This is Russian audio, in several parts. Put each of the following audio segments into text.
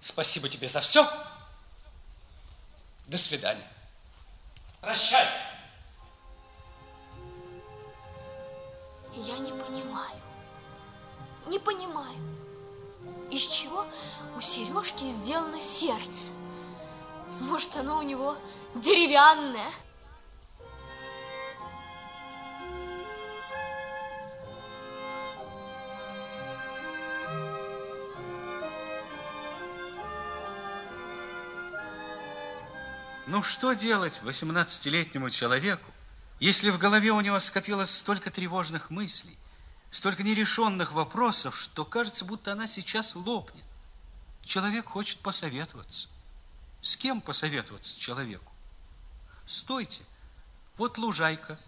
Спасибо тебе за все. До свидания. Прощай. Я не понимаю, не понимаю, из чего у Сережки сделано сердце. Может, оно у него деревянное? Ну, что делать 18-летнему человеку, если в голове у него скопилось столько тревожных мыслей, столько нерешенных вопросов, что кажется, будто она сейчас лопнет. Человек хочет посоветоваться. С кем посоветоваться человеку? Стойте, вот лужайка.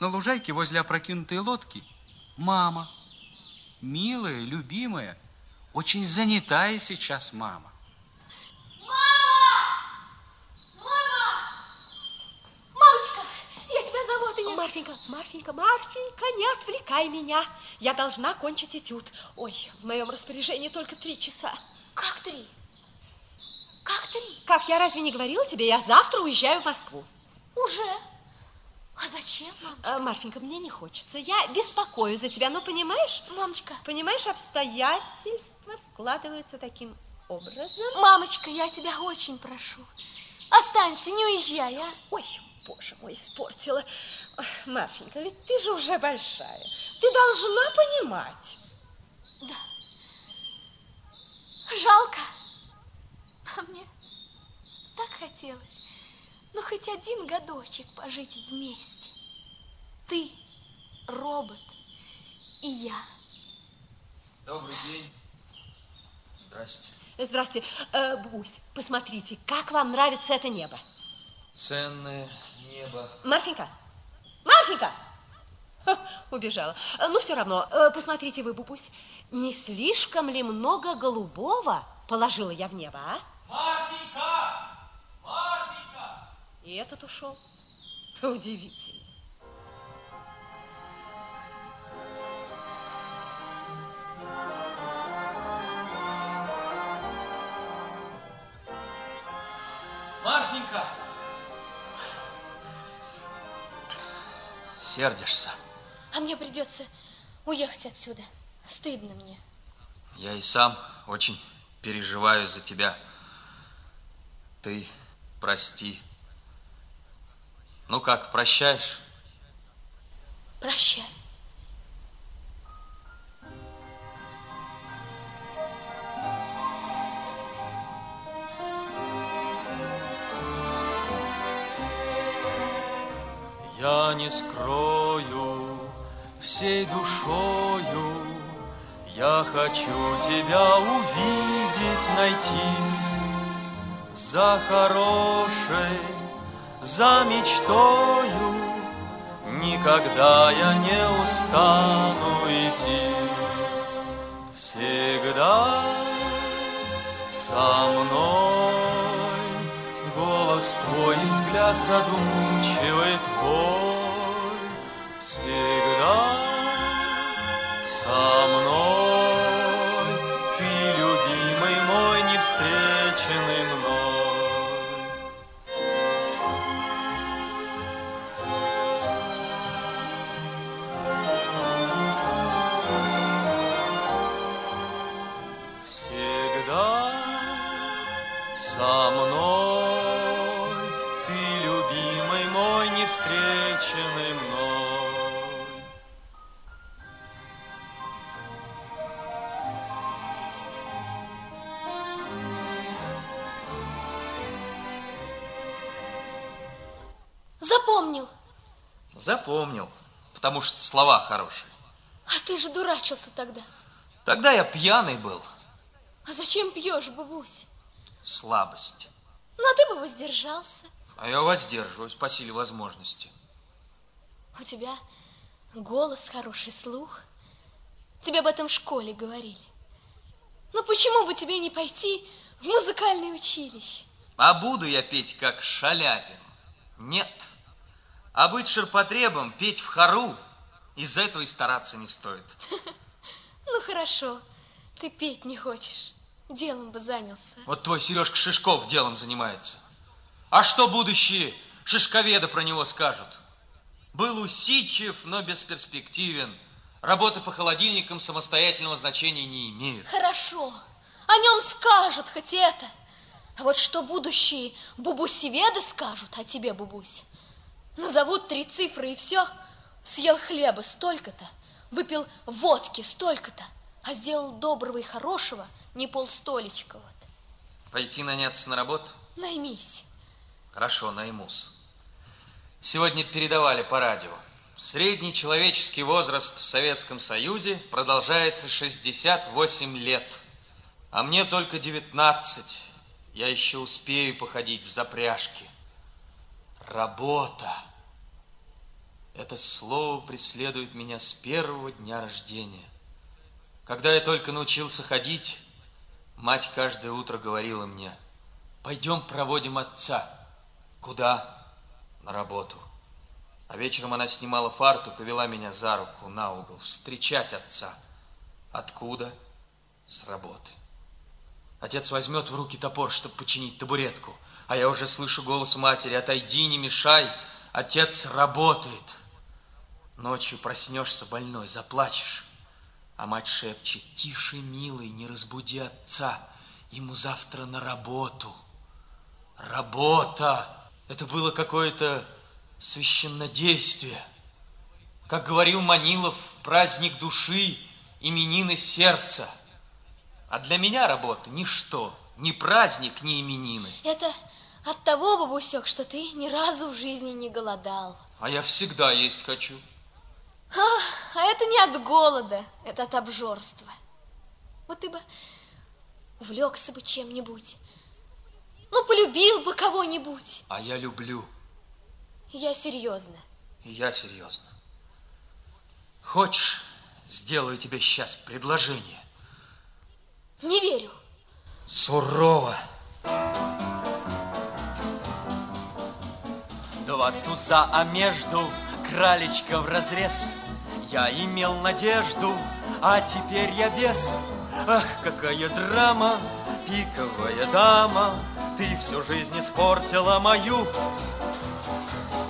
На лужайке возле опрокинутой лодки мама. Милая, любимая, очень занятая сейчас мама. Марфенька, Марфенька, Марфенька, не отвлекай меня. Я должна кончить этюд. Ой, в моем распоряжении только три часа. Как три? Как три? Как я разве не говорила тебе, я завтра уезжаю в Москву. Уже? А зачем, мамочка? А, Марфенька, мне не хочется. Я беспокоюсь за тебя, но понимаешь? Мамочка. Понимаешь, обстоятельства складываются таким образом. Мамочка, я тебя очень прошу. Останься, не уезжай, а? Ой, боже мой, испортила. Марфенька, ведь ты же уже большая. Ты должна понимать. Да. Жалко. А мне так хотелось, ну, хоть один годочек пожить вместе. Ты, робот, и я. Добрый день. Здрасте. Здрасте. Э, Бусь, посмотрите, как вам нравится это небо? Ценное небо. Марфенька, Марфенька! убежала. Ну, все равно, э, посмотрите вы, Бубусь, не слишком ли много голубого положила я в небо, а? Марфенька! Марфенька! И этот ушел. Удивительно. Марфенька! Сердишься. А мне придется уехать отсюда. Стыдно мне. Я и сам очень переживаю за тебя. Ты прости. Ну как, прощаешь? Прощай. Не скрою всей душою, Я хочу тебя увидеть, найти За хорошей, за мечтою. Никогда я не устану идти. Всегда со мной. Голос твой, взгляд задумчивый твой со мной. Ты, любимый мой, не встреченный мной. Всегда со мной. встречены мной. Запомнил, потому что слова хорошие. А ты же дурачился тогда. Тогда я пьяный был. А зачем пьешь, бабусь? Слабость. Ну, а ты бы воздержался. А я воздерживаюсь по силе возможности. У тебя голос, хороший слух. Тебе об этом в школе говорили. Но почему бы тебе не пойти в музыкальное училище? А буду я петь, как Шаляпин? Нет. А быть ширпотребом, петь в хору, из-за этого и стараться не стоит. Ну, хорошо, ты петь не хочешь. делом бы занялся. Вот твой Сережка Шишков делом занимается. А что будущие шишковеды про него скажут? Был усидчив, но бесперспективен. Работы по холодильникам самостоятельного значения не имеют. Хорошо, о нем скажут хоть это. А вот что будущие бубусеведы скажут о тебе, бубусь? Назовут три цифры и все. Съел хлеба столько-то, выпил водки столько-то, а сделал доброго и хорошего не полстолечка вот. Пойти наняться на работу? Наймись. Хорошо, наймусь. Сегодня передавали по радио. Средний человеческий возраст в Советском Союзе продолжается 68 лет. А мне только 19. Я еще успею походить в запряжке. Работа. Это слово преследует меня с первого дня рождения. Когда я только научился ходить, мать каждое утро говорила мне, пойдем проводим отца. Куда? На работу. А вечером она снимала фартук и вела меня за руку на угол встречать отца. Откуда? С работы. Отец возьмет в руки топор, чтобы починить табуретку. А я уже слышу голос матери, отойди, не мешай. Отец работает. Ночью проснешься больной, заплачешь. А мать шепчет, тише, милый, не разбуди отца. Ему завтра на работу. Работа. Это было какое-то священнодействие. Как говорил Манилов, праздник души, именины сердца. А для меня работа ничто, ни праздник, ни именины. Это от того, бабусек, что ты ни разу в жизни не голодал. А я всегда есть хочу. А, а это не от голода, это от обжорства. Вот ты бы увлекся бы чем-нибудь. Ну, полюбил бы кого-нибудь. А я люблю. Я серьезно. Я серьезно. Хочешь, сделаю тебе сейчас предложение? Не верю. Сурово. Два туза, а между кралечка в разрез. Я имел надежду, а теперь я без. Ах, какая драма, пиковая дама, Ты всю жизнь испортила мою.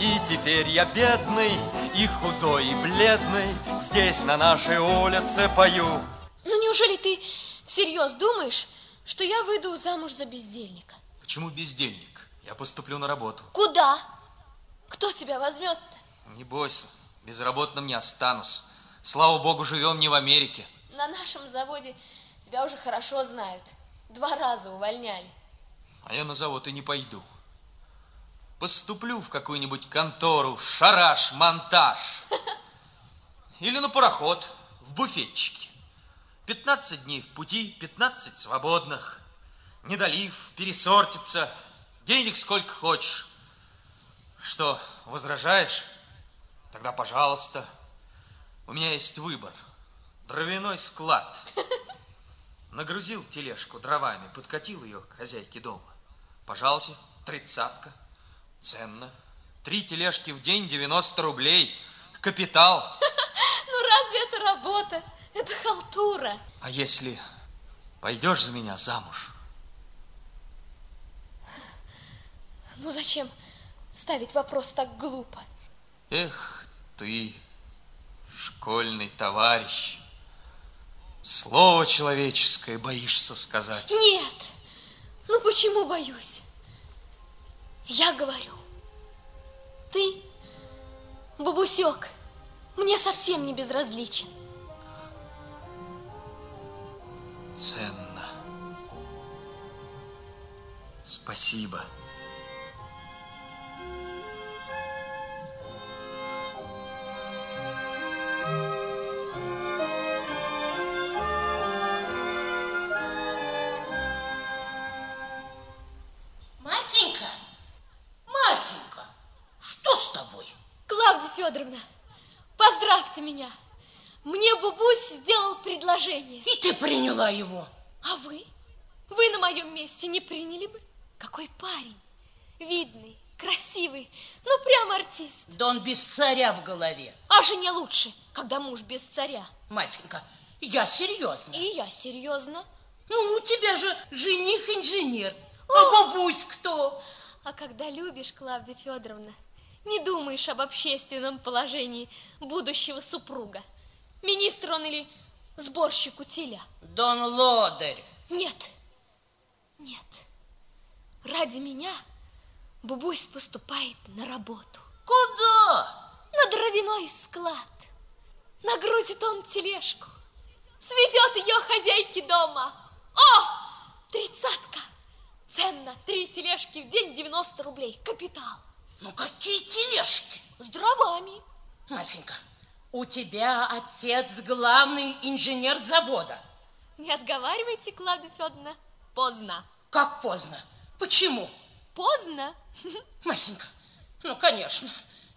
И теперь я бедный, и худой, и бледный, Здесь, на нашей улице, пою. Ну, неужели ты всерьез думаешь, что я выйду замуж за бездельника? Почему бездельник? Я поступлю на работу. Куда? Кто тебя возьмет-то? Не бойся, безработным не останусь. Слава богу, живем не в Америке. На нашем заводе тебя уже хорошо знают. Два раза увольняли. А я на завод и не пойду. Поступлю в какую-нибудь контору, шараш, монтаж. Или на пароход, в буфетчике. 15 дней в пути, 15 свободных. Недолив, пересортится, денег сколько хочешь. Что, возражаешь? Тогда пожалуйста. У меня есть выбор. Дровяной склад. Нагрузил тележку дровами, подкатил ее к хозяйке дома. Пожалуйста, тридцатка. Ценно. Три тележки в день, 90 рублей. Капитал. Ну, разве это работа? Это халтура. А если пойдешь за меня замуж? Ну, зачем ставить вопрос так глупо? Эх ты, школьный товарищ. Слово человеческое боишься сказать. Нет. Ну, почему боюсь? Я говорю, ты, бабусек, мне совсем не безразличен. Ценно. Спасибо. Мне Бубусь сделал предложение. И ты приняла его. А вы? Вы на моем месте не приняли бы? Какой парень. Видный, красивый, ну прям артист. Да он без царя в голове. А жене лучше, когда муж без царя. Марфенька, я серьезно. И я серьезно. Ну, у тебя же жених инженер. А бабусь кто? А когда любишь, Клавдия Федоровна, не думаешь об общественном положении будущего супруга. Министр он или сборщик утиля? Дон Лодырь. Нет, нет. Ради меня Бубусь поступает на работу. Куда? На дровяной склад. Нагрузит он тележку. Свезет ее хозяйке дома. О, тридцатка. Ценно. Три тележки в день 90 рублей. Капитал. Ну, какие тележки? С дровами. Марфенька, у тебя отец главный инженер завода. Не отговаривайте, Клавдия Федоровна. Поздно. Как поздно? Почему? Поздно. Марфенька, ну, конечно,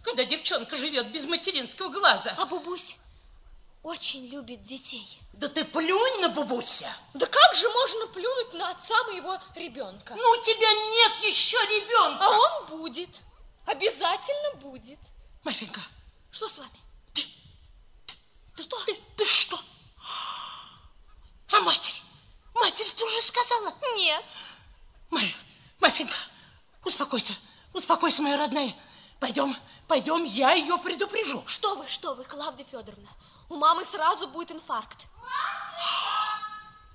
когда девчонка живет без материнского глаза. А Бубусь очень любит детей. Да ты плюнь на бабуся. Да как же можно плюнуть на отца моего ребенка? Ну, у тебя нет еще ребенка. А он будет. Обязательно будет. Марфенька, Что с вами? Что? А матери? Матери ты уже сказала? Нет. Марь, Марфенька, успокойся, успокойся, моя родная. Пойдем, пойдем, я ее предупрежу. Что вы, что вы, Клавдия Федоровна? У мамы сразу будет инфаркт.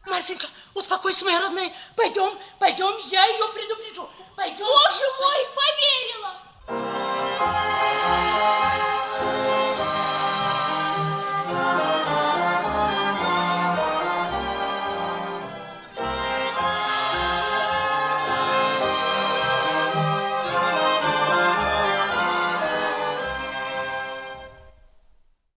Марфенька, успокойся, моя родная. Пойдем, пойдем, я ее предупрежу. Пойдем. Боже мой, поверила!